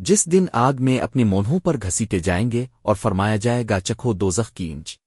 جس دن آگ میں اپنے مونہوں پر گھسیٹے جائیں گے اور فرمایا جائے گا چکھو دوزخ کی انچ۔